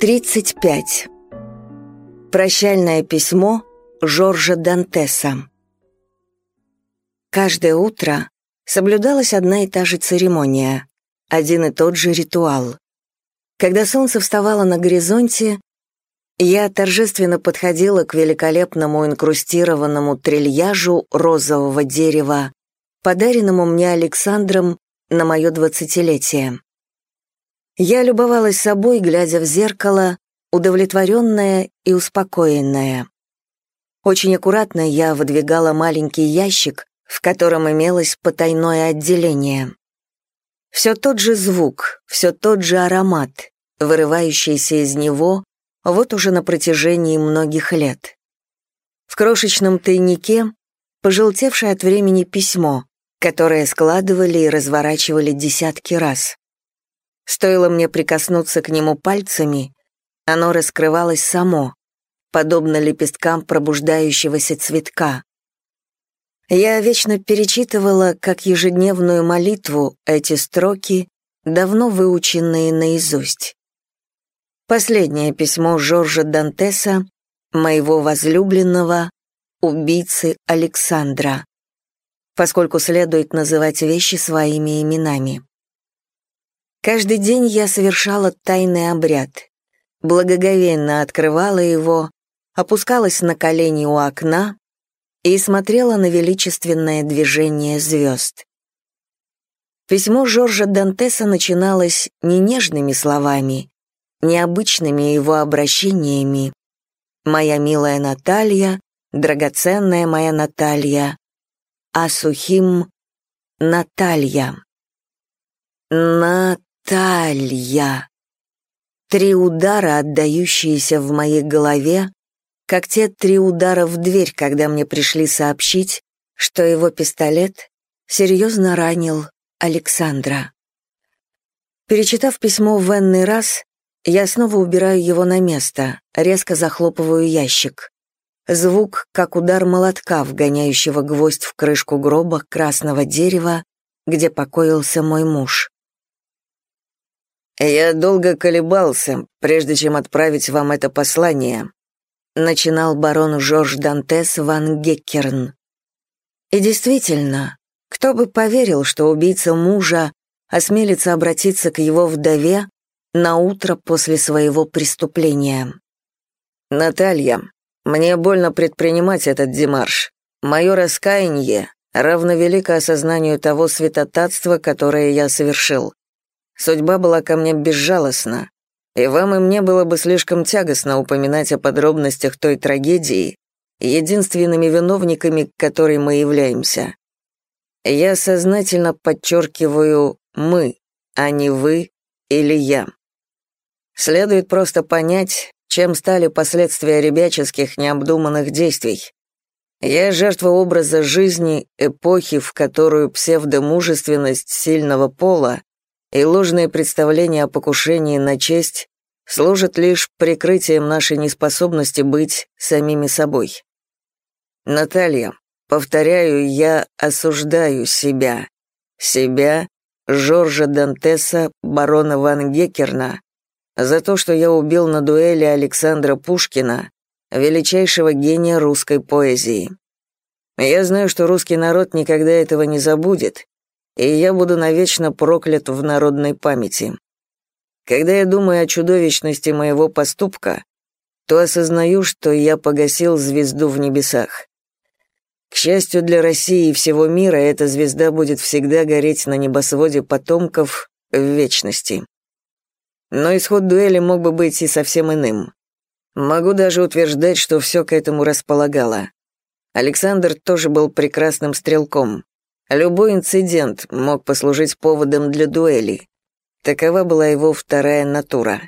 35. Прощальное письмо Жоржа Дантеса. Каждое утро соблюдалась одна и та же церемония, один и тот же ритуал. Когда солнце вставало на горизонте, я торжественно подходила к великолепному инкрустированному трильяжу розового дерева, подаренному мне Александром на мое двадцатилетие. Я любовалась собой, глядя в зеркало, удовлетворенная и успокоенная. Очень аккуратно я выдвигала маленький ящик, в котором имелось потайное отделение. Все тот же звук, все тот же аромат, вырывающийся из него вот уже на протяжении многих лет. В крошечном тайнике пожелтевшее от времени письмо, которое складывали и разворачивали десятки раз. Стоило мне прикоснуться к нему пальцами, оно раскрывалось само, подобно лепесткам пробуждающегося цветка. Я вечно перечитывала, как ежедневную молитву, эти строки, давно выученные наизусть. Последнее письмо Жоржа Дантеса, моего возлюбленного, убийцы Александра, поскольку следует называть вещи своими именами. Каждый день я совершала тайный обряд. Благоговейно открывала его, опускалась на колени у окна и смотрела на величественное движение звезд. Письмо Жоржа Дантеса начиналось не нежными словами, не обычными его обращениями. «Моя милая Наталья», «Драгоценная моя Наталья», а сухим «Наталья». Наталья. Талья. Три удара, отдающиеся в моей голове, как те три удара в дверь, когда мне пришли сообщить, что его пистолет серьезно ранил Александра. Перечитав письмо в энный раз, я снова убираю его на место, резко захлопываю ящик. Звук, как удар молотка, вгоняющего гвоздь в крышку гроба красного дерева, где покоился мой муж. «Я долго колебался, прежде чем отправить вам это послание», начинал барон Жорж Дантес ван Геккерн. И действительно, кто бы поверил, что убийца мужа осмелится обратиться к его вдове на утро после своего преступления. «Наталья, мне больно предпринимать этот демарш. Мое раскаяние равно велико осознанию того святотатства, которое я совершил. Судьба была ко мне безжалостна, и вам и мне было бы слишком тягостно упоминать о подробностях той трагедии, единственными виновниками, которой мы являемся. Я сознательно подчеркиваю «мы», а не «вы» или «я». Следует просто понять, чем стали последствия ребяческих необдуманных действий. Я жертва образа жизни эпохи, в которую псевдомужественность сильного пола и ложные представления о покушении на честь служат лишь прикрытием нашей неспособности быть самими собой. Наталья, повторяю, я осуждаю себя. Себя, Жоржа Дантеса, барона Ван Геккерна, за то, что я убил на дуэли Александра Пушкина, величайшего гения русской поэзии. Я знаю, что русский народ никогда этого не забудет, и я буду навечно проклят в народной памяти. Когда я думаю о чудовищности моего поступка, то осознаю, что я погасил звезду в небесах. К счастью для России и всего мира, эта звезда будет всегда гореть на небосводе потомков в вечности. Но исход дуэли мог бы быть и совсем иным. Могу даже утверждать, что все к этому располагало. Александр тоже был прекрасным стрелком. Любой инцидент мог послужить поводом для дуэли. Такова была его вторая натура.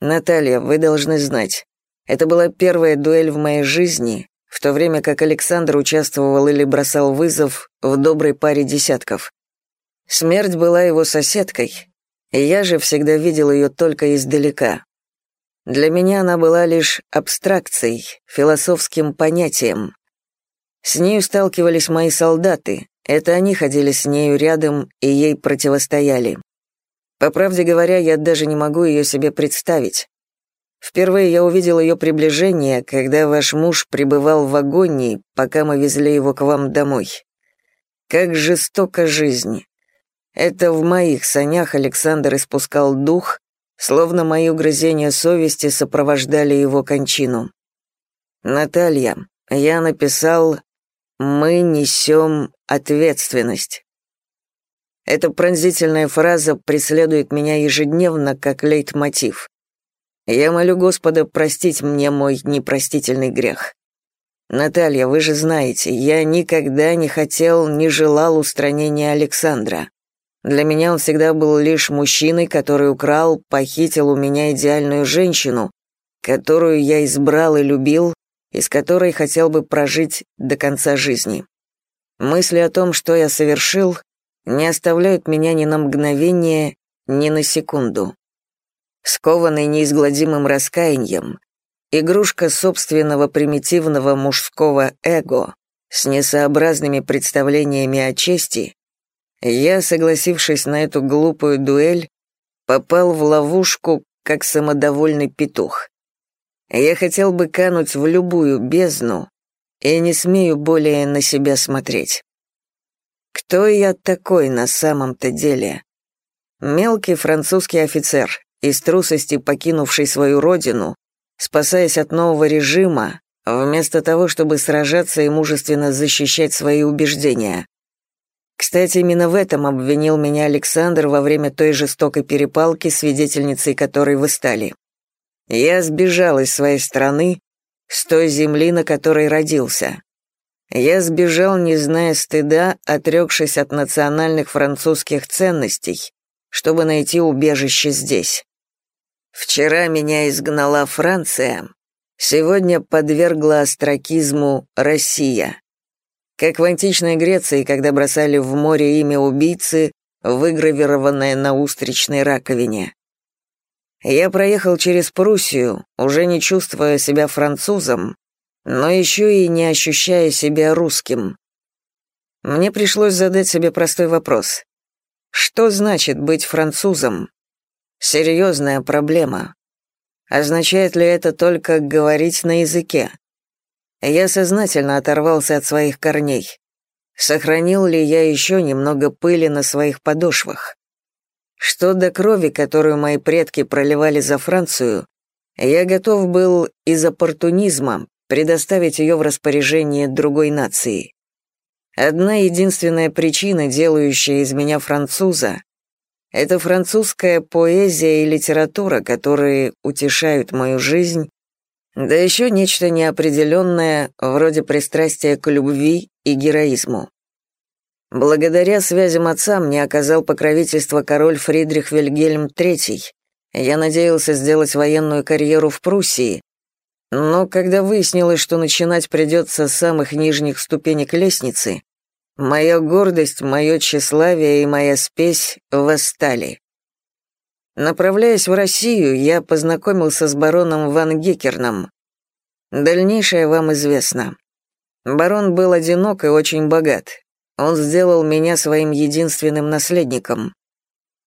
Наталья, вы должны знать, это была первая дуэль в моей жизни, в то время как Александр участвовал или бросал вызов в доброй паре десятков. Смерть была его соседкой, и я же всегда видел ее только издалека. Для меня она была лишь абстракцией, философским понятием. С нею сталкивались мои солдаты, это они ходили с нею рядом и ей противостояли. По правде говоря, я даже не могу ее себе представить. Впервые я увидел ее приближение, когда ваш муж пребывал в агонии, пока мы везли его к вам домой. Как жестока жизнь. Это в моих санях Александр испускал дух, словно мои угрызения совести сопровождали его кончину. Наталья, я написал «Мы несем ответственность». Эта пронзительная фраза преследует меня ежедневно как лейтмотив. Я молю Господа простить мне мой непростительный грех. Наталья, вы же знаете, я никогда не хотел, не желал устранения Александра. Для меня он всегда был лишь мужчиной, который украл, похитил у меня идеальную женщину, которую я избрал и любил, и с которой хотел бы прожить до конца жизни. Мысли о том, что я совершил, не оставляют меня ни на мгновение, ни на секунду. Скованный неизгладимым раскаянием, игрушка собственного примитивного мужского эго с несообразными представлениями о чести, я, согласившись на эту глупую дуэль, попал в ловушку, как самодовольный петух. Я хотел бы кануть в любую бездну и не смею более на себя смотреть. Кто я такой на самом-то деле? Мелкий французский офицер, из трусости покинувший свою родину, спасаясь от нового режима, вместо того, чтобы сражаться и мужественно защищать свои убеждения. Кстати, именно в этом обвинил меня Александр во время той жестокой перепалки, свидетельницей которой вы стали. Я сбежал из своей страны, с той земли, на которой родился. Я сбежал, не зная стыда, отрекшись от национальных французских ценностей, чтобы найти убежище здесь. Вчера меня изгнала Франция, сегодня подвергла остракизму Россия. Как в античной Греции, когда бросали в море имя убийцы, выгравированное на устричной раковине. Я проехал через Пруссию, уже не чувствуя себя французом, но еще и не ощущая себя русским. Мне пришлось задать себе простой вопрос. Что значит быть французом? Серьезная проблема. Означает ли это только говорить на языке? Я сознательно оторвался от своих корней. Сохранил ли я еще немного пыли на своих подошвах? Что до крови, которую мои предки проливали за Францию, я готов был из оппортунизма предоставить ее в распоряжение другой нации. Одна единственная причина, делающая из меня француза, это французская поэзия и литература, которые утешают мою жизнь да еще нечто неопределенное, вроде пристрастия к любви и героизму. Благодаря связям отца мне оказал покровительство король Фридрих Вильгельм III. Я надеялся сделать военную карьеру в Пруссии, но когда выяснилось, что начинать придется с самых нижних ступенек лестницы, моя гордость, мое тщеславие и моя спесь восстали. Направляясь в Россию, я познакомился с бароном Ван Геккерном. Дальнейшее вам известно. Барон был одинок и очень богат. Он сделал меня своим единственным наследником.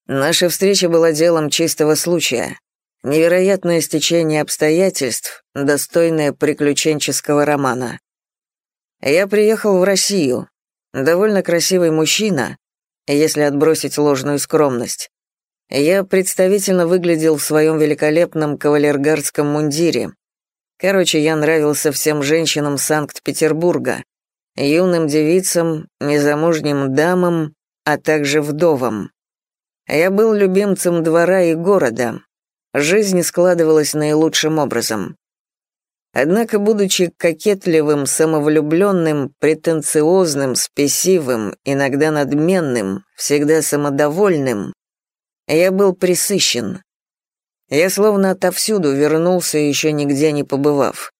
Наша встреча была делом чистого случая. Невероятное стечение обстоятельств, достойное приключенческого романа. Я приехал в Россию. Довольно красивый мужчина, если отбросить ложную скромность. Я представительно выглядел в своем великолепном кавалергардском мундире. Короче, я нравился всем женщинам Санкт-Петербурга, юным девицам, незамужним дамам, а также вдовам. Я был любимцем двора и города. Жизнь складывалась наилучшим образом. Однако, будучи кокетливым, самовлюбленным, претенциозным, спесивым, иногда надменным, всегда самодовольным, я был присыщен. Я словно отовсюду вернулся, еще нигде не побывав.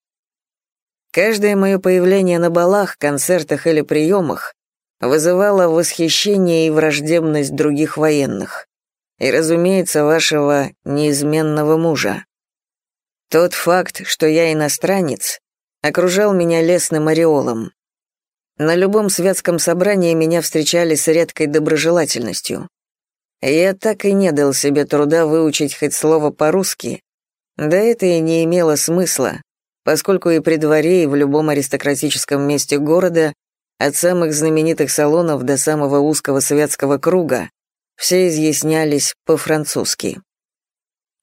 Каждое мое появление на балах, концертах или приемах вызывало восхищение и враждебность других военных. И, разумеется, вашего неизменного мужа. Тот факт, что я иностранец, окружал меня лесным ореолом. На любом светском собрании меня встречали с редкой доброжелательностью. Я так и не дал себе труда выучить хоть слово по-русски, Да это и не имело смысла, поскольку и при дворе, и в любом аристократическом месте города, от самых знаменитых салонов до самого узкого светского круга, все изъяснялись по-французски.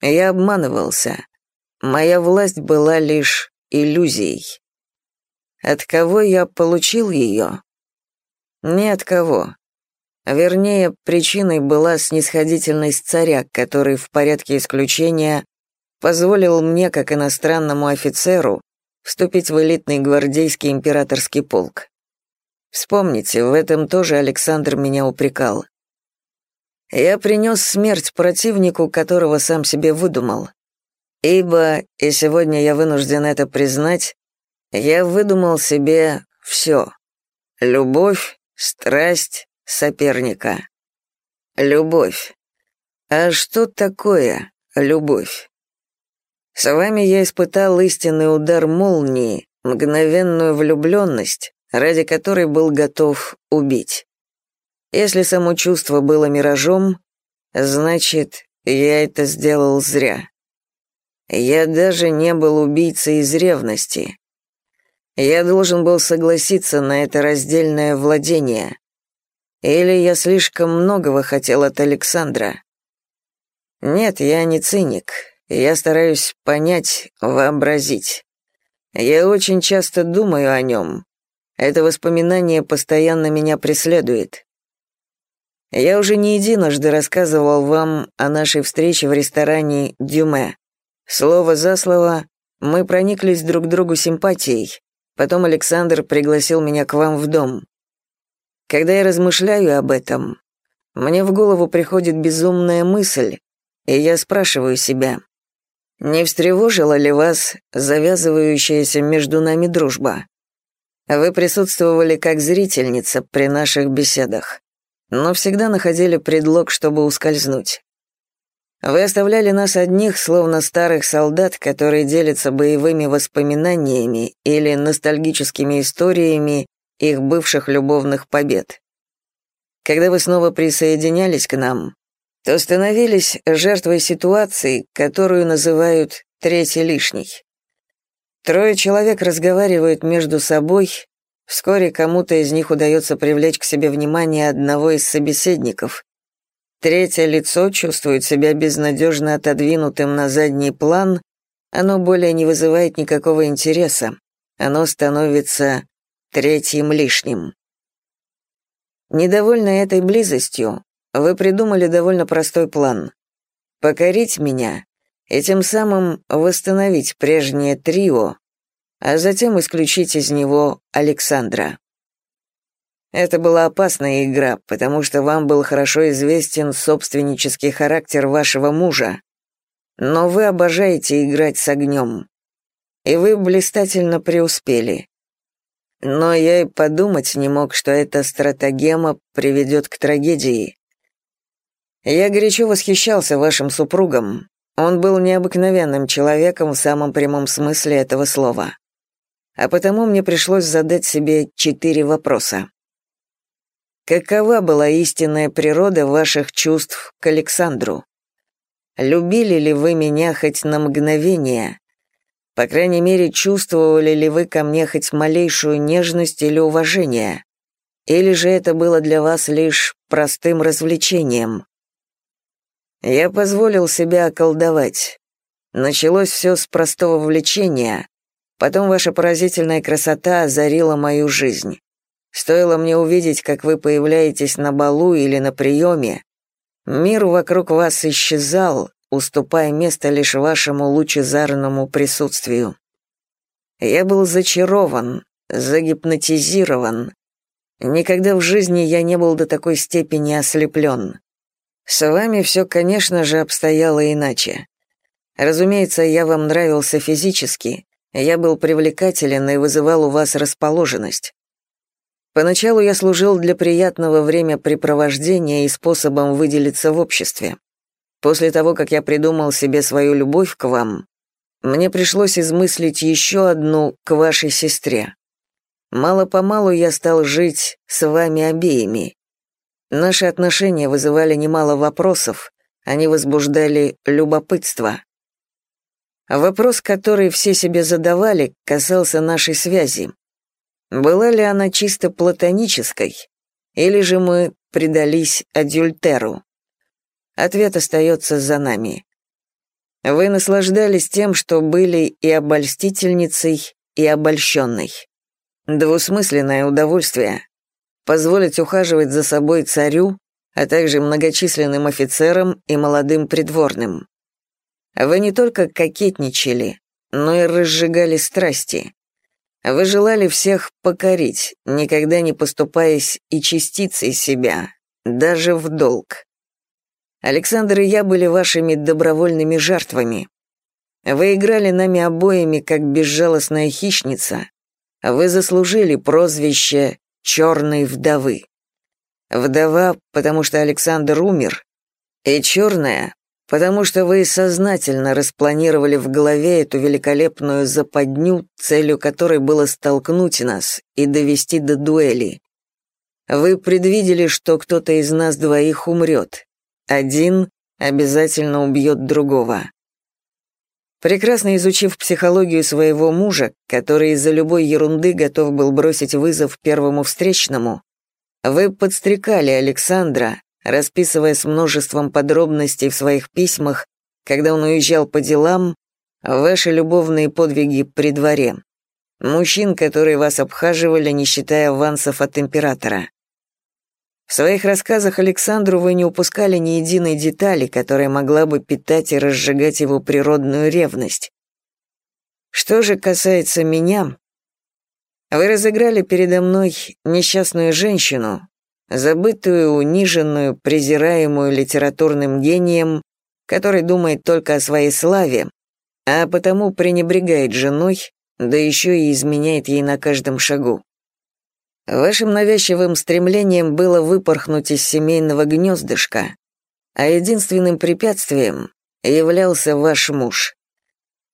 Я обманывался. Моя власть была лишь иллюзией. От кого я получил ее? Ни от кого. Вернее, причиной была снисходительность царя, который в порядке исключения позволил мне, как иностранному офицеру, вступить в элитный гвардейский императорский полк. Вспомните, в этом тоже Александр меня упрекал. Я принес смерть противнику, которого сам себе выдумал. Ибо, и сегодня я вынужден это признать, я выдумал себе все. Любовь, страсть, соперника. Любовь. А что такое любовь? С вами я испытал истинный удар молнии, мгновенную влюбленность, ради которой был готов убить. Если само чувство было миражом, значит, я это сделал зря. Я даже не был убийцей из ревности. Я должен был согласиться на это раздельное владение. Или я слишком многого хотел от Александра. Нет, я не циник. Я стараюсь понять, вообразить. Я очень часто думаю о нем. Это воспоминание постоянно меня преследует. Я уже не единожды рассказывал вам о нашей встрече в ресторане «Дюме». Слово за слово мы прониклись друг другу симпатией. Потом Александр пригласил меня к вам в дом. Когда я размышляю об этом, мне в голову приходит безумная мысль, и я спрашиваю себя, не встревожила ли вас завязывающаяся между нами дружба? Вы присутствовали как зрительница при наших беседах но всегда находили предлог, чтобы ускользнуть. Вы оставляли нас одних, словно старых солдат, которые делятся боевыми воспоминаниями или ностальгическими историями их бывших любовных побед. Когда вы снова присоединялись к нам, то становились жертвой ситуации, которую называют «третий лишний». Трое человек разговаривают между собой, Вскоре кому-то из них удается привлечь к себе внимание одного из собеседников. Третье лицо чувствует себя безнадежно отодвинутым на задний план, оно более не вызывает никакого интереса, оно становится третьим лишним. Недовольны этой близостью, вы придумали довольно простой план. Покорить меня и тем самым восстановить прежнее трио, а затем исключить из него Александра. Это была опасная игра, потому что вам был хорошо известен собственнический характер вашего мужа. Но вы обожаете играть с огнем. И вы блистательно преуспели. Но я и подумать не мог, что эта стратагема приведет к трагедии. Я горячо восхищался вашим супругом. Он был необыкновенным человеком в самом прямом смысле этого слова а потому мне пришлось задать себе четыре вопроса. Какова была истинная природа ваших чувств к Александру? Любили ли вы меня хоть на мгновение? По крайней мере, чувствовали ли вы ко мне хоть малейшую нежность или уважение? Или же это было для вас лишь простым развлечением? Я позволил себя околдовать. Началось все с простого влечения, Потом ваша поразительная красота озарила мою жизнь. Стоило мне увидеть, как вы появляетесь на балу или на приеме, мир вокруг вас исчезал, уступая место лишь вашему лучезарному присутствию. Я был зачарован, загипнотизирован. Никогда в жизни я не был до такой степени ослеплен. С вами все, конечно же, обстояло иначе. Разумеется, я вам нравился физически, я был привлекателен и вызывал у вас расположенность. Поначалу я служил для приятного времяпрепровождения и способом выделиться в обществе. После того, как я придумал себе свою любовь к вам, мне пришлось измыслить еще одну к вашей сестре. Мало-помалу я стал жить с вами обеими. Наши отношения вызывали немало вопросов, они возбуждали любопытство. Вопрос, который все себе задавали, касался нашей связи. Была ли она чисто платонической, или же мы предались адюльтеру? Ответ остается за нами. Вы наслаждались тем, что были и обольстительницей, и обольщенной. Двусмысленное удовольствие. Позволить ухаживать за собой царю, а также многочисленным офицерам и молодым придворным. Вы не только кокетничали, но и разжигали страсти. Вы желали всех покорить, никогда не поступаясь и частицей себя, даже в долг. Александр и я были вашими добровольными жертвами. Вы играли нами обоими, как безжалостная хищница. Вы заслужили прозвище «Черной вдовы». Вдова, потому что Александр умер, и черная, потому что вы сознательно распланировали в голове эту великолепную западню, целью которой было столкнуть нас и довести до дуэли. Вы предвидели, что кто-то из нас двоих умрет, один обязательно убьет другого. Прекрасно изучив психологию своего мужа, который из-за любой ерунды готов был бросить вызов первому встречному, вы подстрекали Александра, расписывая с множеством подробностей в своих письмах, когда он уезжал по делам, ваши любовные подвиги при дворе. Мужчин, которые вас обхаживали, не считая авансов от императора. В своих рассказах Александру вы не упускали ни единой детали, которая могла бы питать и разжигать его природную ревность. Что же касается меня, вы разыграли передо мной несчастную женщину, забытую, униженную, презираемую литературным гением, который думает только о своей славе, а потому пренебрегает женой, да еще и изменяет ей на каждом шагу. Вашим навязчивым стремлением было выпорхнуть из семейного гнездышка, а единственным препятствием являлся ваш муж.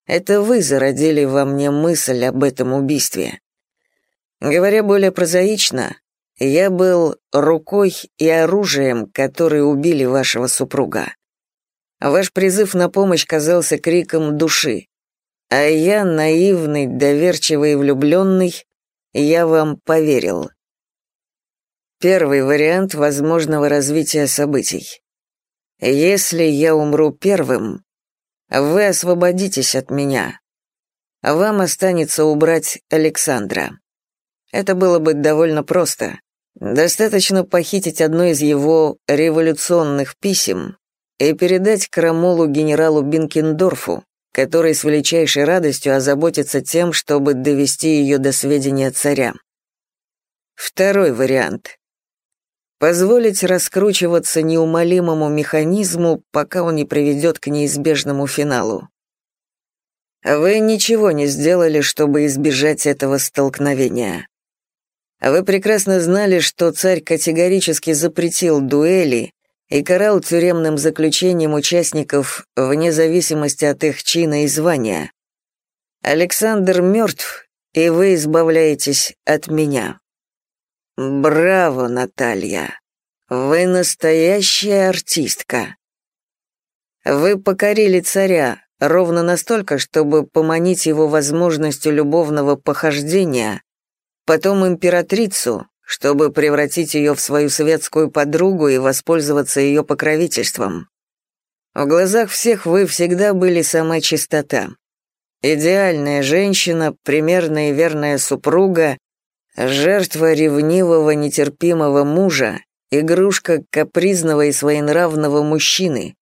Это вы зародили во мне мысль об этом убийстве. Говоря более прозаично, я был рукой и оружием, которые убили вашего супруга. Ваш призыв на помощь казался криком души, а я, наивный, доверчивый и влюбленный, я вам поверил. Первый вариант возможного развития событий. Если я умру первым, вы освободитесь от меня. Вам останется убрать Александра. Это было бы довольно просто. Достаточно похитить одно из его революционных писем и передать крамолу генералу Бинкендорфу, который с величайшей радостью озаботится тем, чтобы довести ее до сведения царя. Второй вариант. Позволить раскручиваться неумолимому механизму, пока он не приведет к неизбежному финалу. Вы ничего не сделали, чтобы избежать этого столкновения. Вы прекрасно знали, что царь категорически запретил дуэли и карал тюремным заключением участников вне зависимости от их чина и звания. Александр мертв, и вы избавляетесь от меня. Браво, Наталья. Вы настоящая артистка. Вы покорили царя ровно настолько, чтобы поманить его возможностью любовного похождения, потом императрицу, чтобы превратить ее в свою светскую подругу и воспользоваться ее покровительством. В глазах всех вы всегда были сама чистота. Идеальная женщина, примерная и верная супруга, жертва ревнивого, нетерпимого мужа, игрушка капризного и своенравного мужчины.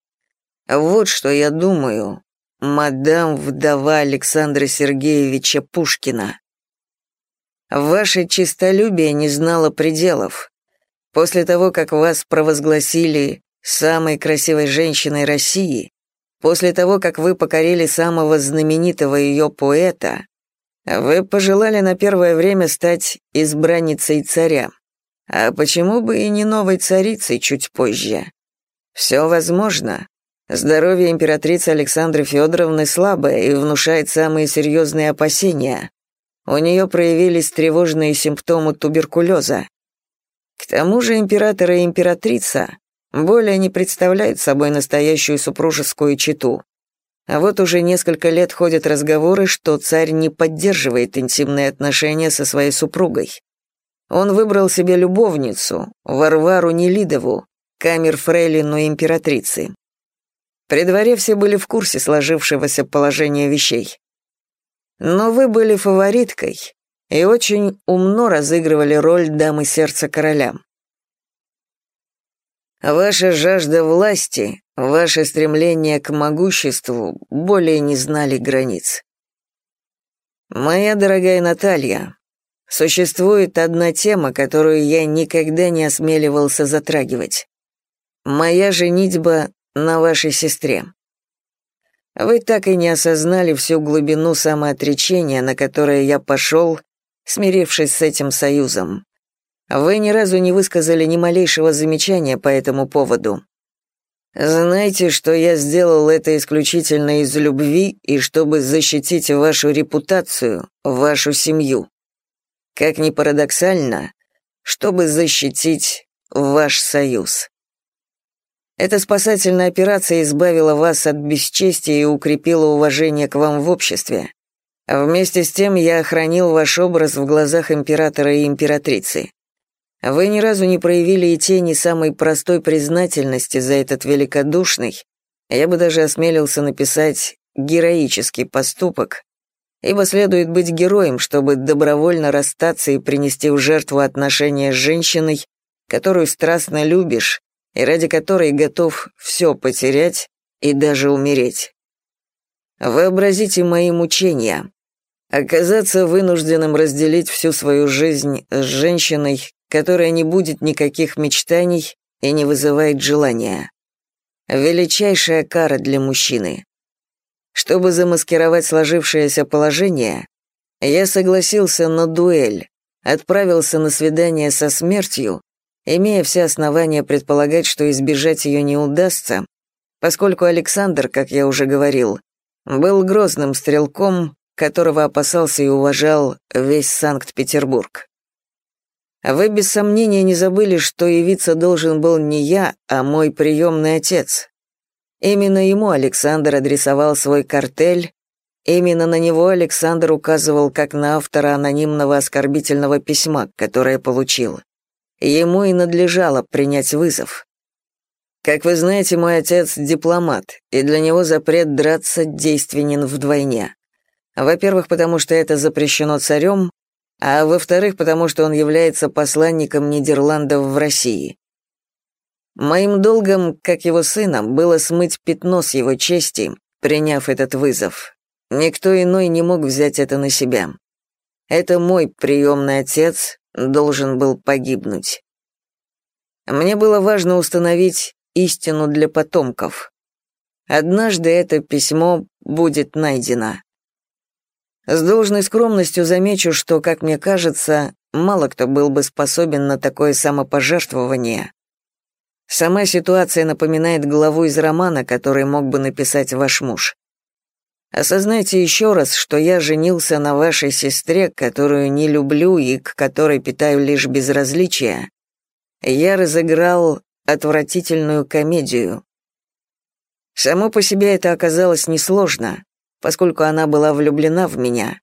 Вот что я думаю, мадам вдова Александра Сергеевича Пушкина. Ваше честолюбие не знало пределов. После того, как вас провозгласили самой красивой женщиной России, после того, как вы покорили самого знаменитого ее поэта, вы пожелали на первое время стать избранницей царя. А почему бы и не новой царицей чуть позже? Все возможно. Здоровье императрицы Александры Федоровны слабое и внушает самые серьезные опасения. У нее проявились тревожные симптомы туберкулеза. К тому же император и императрица более не представляют собой настоящую супружескую чету. А вот уже несколько лет ходят разговоры, что царь не поддерживает интимные отношения со своей супругой. Он выбрал себе любовницу, Варвару Нелидову, камер фрейлину императрицы. При дворе все были в курсе сложившегося положения вещей. Но вы были фавориткой и очень умно разыгрывали роль дамы сердца короля. Ваша жажда власти, ваше стремление к могуществу более не знали границ. Моя дорогая Наталья, существует одна тема, которую я никогда не осмеливался затрагивать. Моя женитьба на вашей сестре. Вы так и не осознали всю глубину самоотречения, на которое я пошел, смирившись с этим союзом. Вы ни разу не высказали ни малейшего замечания по этому поводу. Знайте, что я сделал это исключительно из любви и чтобы защитить вашу репутацию, вашу семью. Как ни парадоксально, чтобы защитить ваш союз. Эта спасательная операция избавила вас от бесчестия и укрепила уважение к вам в обществе. А вместе с тем я охранил ваш образ в глазах императора и императрицы. Вы ни разу не проявили и тени самой простой признательности за этот великодушный, я бы даже осмелился написать героический поступок, ибо следует быть героем, чтобы добровольно расстаться и принести в жертву отношения с женщиной, которую страстно любишь и ради которой готов все потерять и даже умереть. Вообразите мои мучения. Оказаться вынужденным разделить всю свою жизнь с женщиной, которая не будет никаких мечтаний и не вызывает желания. Величайшая кара для мужчины. Чтобы замаскировать сложившееся положение, я согласился на дуэль, отправился на свидание со смертью, имея все основания предполагать, что избежать ее не удастся, поскольку Александр, как я уже говорил, был грозным стрелком, которого опасался и уважал весь Санкт-Петербург. Вы без сомнения не забыли, что явиться должен был не я, а мой приемный отец. Именно ему Александр адресовал свой картель, именно на него Александр указывал как на автора анонимного оскорбительного письма, которое получил. Ему и надлежало принять вызов. Как вы знаете, мой отец дипломат, и для него запрет драться действенен вдвойне. Во-первых, потому что это запрещено царем, а во-вторых, потому что он является посланником Нидерландов в России. Моим долгом, как его сыном, было смыть пятно с его чести, приняв этот вызов. Никто иной не мог взять это на себя. Это мой приемный отец должен был погибнуть. Мне было важно установить истину для потомков. Однажды это письмо будет найдено. С должной скромностью замечу, что, как мне кажется, мало кто был бы способен на такое самопожертвование. Сама ситуация напоминает главу из романа, который мог бы написать ваш муж. Осознайте еще раз, что я женился на вашей сестре, которую не люблю и к которой питаю лишь безразличие. Я разыграл отвратительную комедию. Само по себе это оказалось несложно поскольку она была влюблена в меня.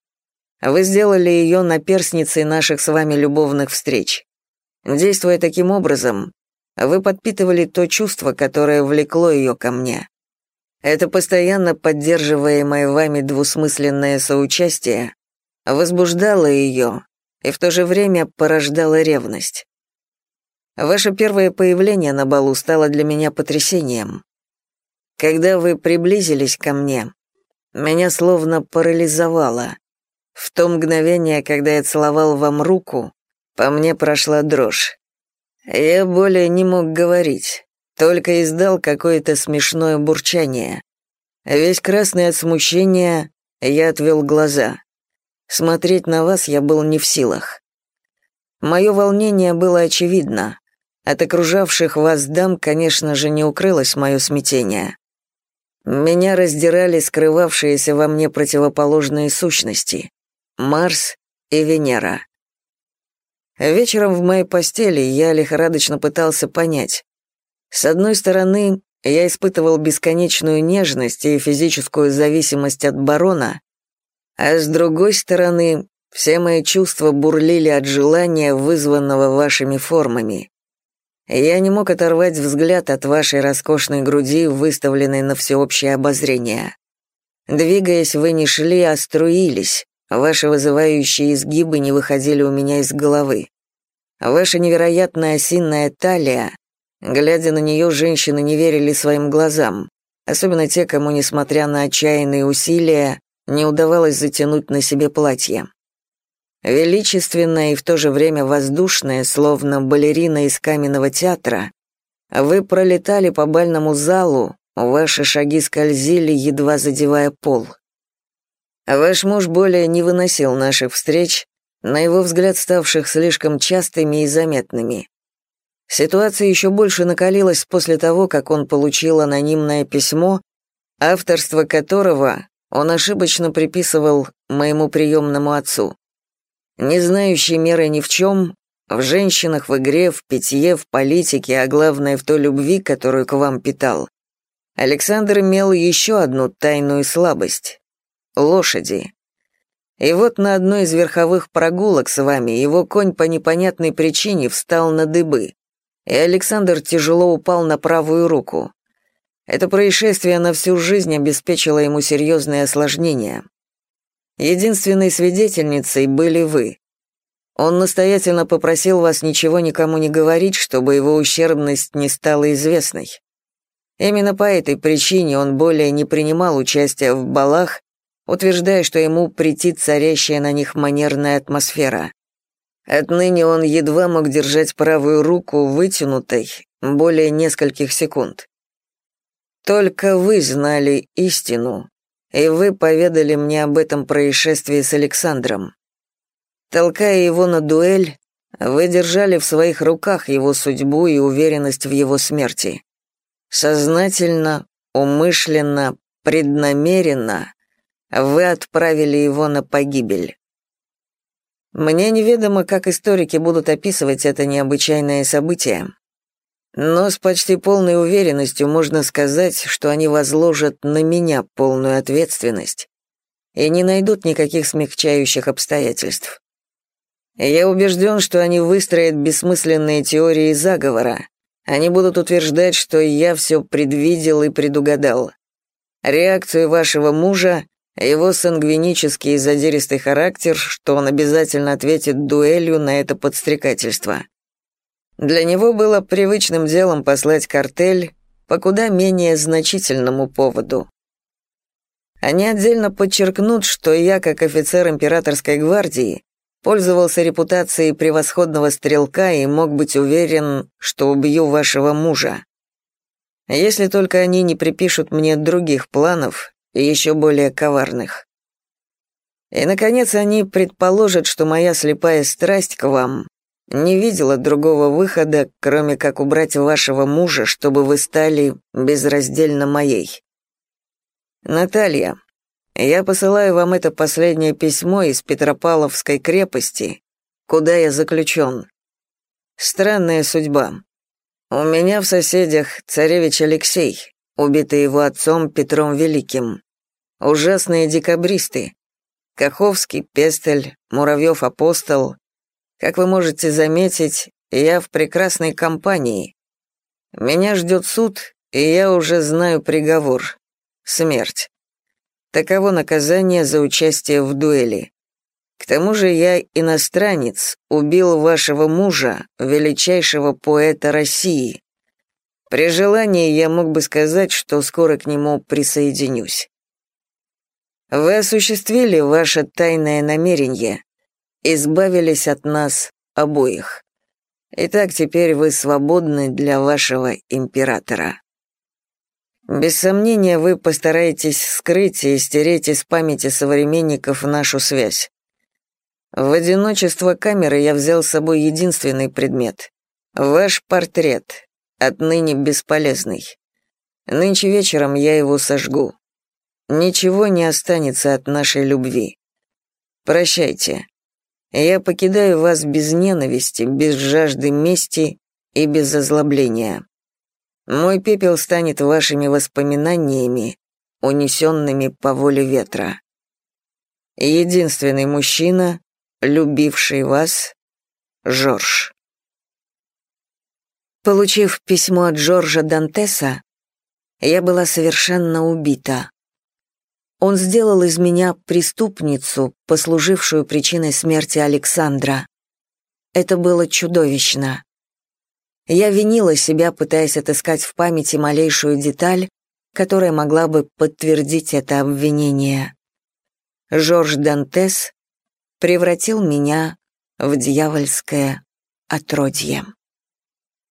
Вы сделали ее наперсницей наших с вами любовных встреч. Действуя таким образом, вы подпитывали то чувство, которое влекло ее ко мне. Это постоянно поддерживаемое вами двусмысленное соучастие возбуждало ее и в то же время порождало ревность. Ваше первое появление на балу стало для меня потрясением. Когда вы приблизились ко мне, меня словно парализовало. В то мгновение, когда я целовал вам руку, по мне прошла дрожь. Я более не мог говорить, только издал какое-то смешное бурчание. Весь красный от смущения, я отвел глаза. Смотреть на вас я был не в силах. Мое волнение было очевидно. От окружавших вас дам, конечно же, не укрылось мое смятение. Меня раздирали скрывавшиеся во мне противоположные сущности — Марс и Венера. Вечером в моей постели я лихорадочно пытался понять. С одной стороны, я испытывал бесконечную нежность и физическую зависимость от барона, а с другой стороны, все мои чувства бурлили от желания, вызванного вашими формами. Я не мог оторвать взгляд от вашей роскошной груди, выставленной на всеобщее обозрение. Двигаясь, вы не шли, а струились. Ваши вызывающие изгибы не выходили у меня из головы. Ваша невероятная осинная талия, глядя на нее, женщины не верили своим глазам, особенно те, кому, несмотря на отчаянные усилия, не удавалось затянуть на себе платье. Величественная и в то же время воздушная, словно балерина из каменного театра, вы пролетали по бальному залу, ваши шаги скользили, едва задевая пол. Ваш муж более не выносил наших встреч, на его взгляд ставших слишком частыми и заметными. Ситуация еще больше накалилась после того, как он получил анонимное письмо, авторство которого он ошибочно приписывал моему приемному отцу. Не знающий меры ни в чем, в женщинах, в игре, в питье, в политике, а главное в той любви, которую к вам питал, Александр имел еще одну тайную слабость — лошади. И вот на одной из верховых прогулок с вами его конь по непонятной причине встал на дыбы, и Александр тяжело упал на правую руку. Это происшествие на всю жизнь обеспечило ему серьезные осложнения. Единственной свидетельницей были вы. Он настоятельно попросил вас ничего никому не говорить, чтобы его ущербность не стала известной. Именно по этой причине он более не принимал участия в балах, утверждая, что ему претит царящая на них манерная атмосфера. Отныне он едва мог держать правую руку вытянутой более нескольких секунд. Только вы знали истину, и вы поведали мне об этом происшествии с Александром. Толкая его на дуэль, вы держали в своих руках его судьбу и уверенность в его смерти. Сознательно, умышленно, преднамеренно вы отправили его на погибель. Мне неведомо, как историки будут описывать это необычайное событие, но с почти полной уверенностью можно сказать, что они возложат на меня полную ответственность и не найдут никаких смягчающих обстоятельств. Я убежден, что они выстроят бессмысленные теории заговора. Они будут утверждать, что я все предвидел и предугадал. Реакцию вашего мужа, его сангвинический и задиристый характер, что он обязательно ответит дуэлью на это подстрекательство. Для него было привычным делом послать картель по куда менее значительному поводу. Они отдельно подчеркнут, что я, как офицер императорской гвардии, пользовался репутацией превосходного стрелка и мог быть уверен, что убью вашего мужа. Если только они не припишут мне других планов, еще более коварных. И, наконец, они предположат, что моя слепая страсть к вам не видела другого выхода, кроме как убрать вашего мужа, чтобы вы стали безраздельно моей. Наталья, я посылаю вам это последнее письмо из Петропавловской крепости, куда я заключен. Странная судьба. У меня в соседях царевич Алексей, убитый его отцом Петром Великим. Ужасные декабристы. Каховский, Пестель, Муравьев-Апостол, как вы можете заметить, я в прекрасной компании. Меня ждет суд, и я уже знаю приговор. Смерть. Таково наказание за участие в дуэли. К тому же я иностранец, убил вашего мужа, величайшего поэта России. При желании я мог бы сказать, что скоро к нему присоединюсь. Вы осуществили ваше тайное намерение, избавились от нас обоих. Итак, теперь вы свободны для вашего императора. Без сомнения, вы постараетесь скрыть и стереть из памяти современников нашу связь. В одиночество камеры я взял с собой единственный предмет — ваш портрет, отныне бесполезный. Нынче вечером я его сожгу. Ничего не останется от нашей любви. Прощайте. Я покидаю вас без ненависти, без жажды мести и без озлобления. Мой пепел станет вашими воспоминаниями, унесенными по воле ветра. Единственный мужчина, любивший вас, Жорж. Получив письмо от Жоржа Дантеса, я была совершенно убита. Он сделал из меня преступницу, послужившую причиной смерти Александра. Это было чудовищно. Я винила себя, пытаясь отыскать в памяти малейшую деталь, которая могла бы подтвердить это обвинение. Жорж Дантес превратил меня в дьявольское отродье.